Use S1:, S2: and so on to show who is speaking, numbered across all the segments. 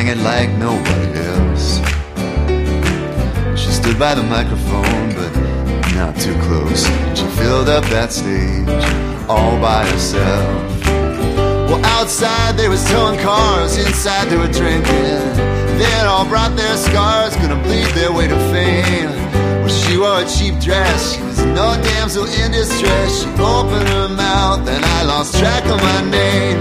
S1: Hanging like nobody else. She stood by the microphone, but not too close. She filled up that stage all by herself. Well, outside they was towing cars, inside they were drinking. They had all brought their scars, gonna bleed their way to fame. Well, she wore a cheap dress, she was no damsel in distress. She opened her mouth, and I lost track of my name.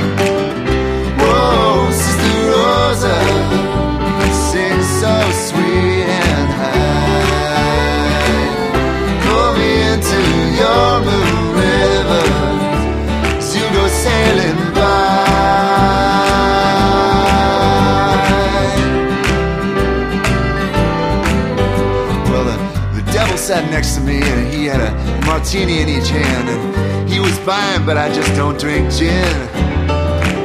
S1: Sat next to me and he had a martini in each hand. And he was fine, but I just don't drink gin.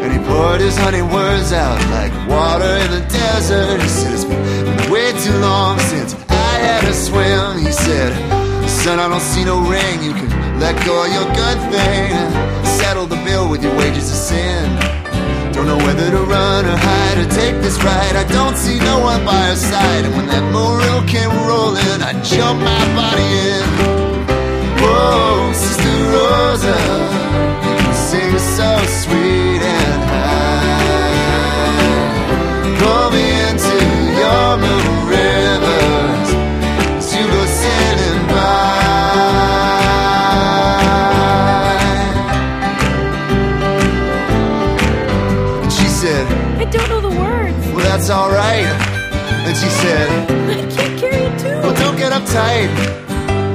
S1: And he poured his honey words out like water in the desert. He said, It's been way too long since I had a swim. He said, Son, I don't see no ring. You can let go of your good thing. Settle the bill with your wages of sin. Don't know whether to run or hide or take this ride. I don't see no one by her side. And when that moonrail came rolling, I jumped my body in. Said,
S2: I don't know the words.
S1: Well, that's alright. And she said,
S2: I can't carry a tune.
S1: Well, don't get uptight.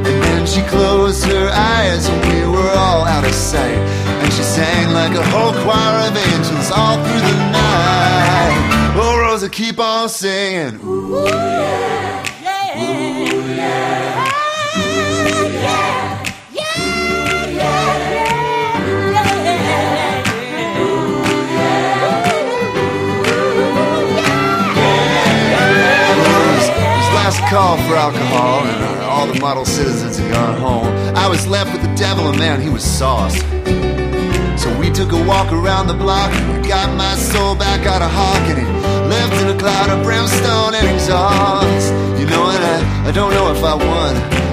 S1: And then she closed her eyes and we were all out of sight. And she sang like a whole choir of angels all through the night. Oh, Rosa, keep on singing. Ooh, call for alcohol, and uh, all the model citizens had gone home. I was left with the devil, and man, he was sauce. So we took a walk around the block, and I got my soul back out of Hawk, and left in a cloud of brimstone and exhaust. You know what? I, I don't know if I won